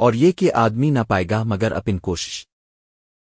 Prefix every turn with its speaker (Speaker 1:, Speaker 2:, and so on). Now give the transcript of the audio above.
Speaker 1: اور یہ کہ آدمی نہ پائے گا مگر اپن کوشش۔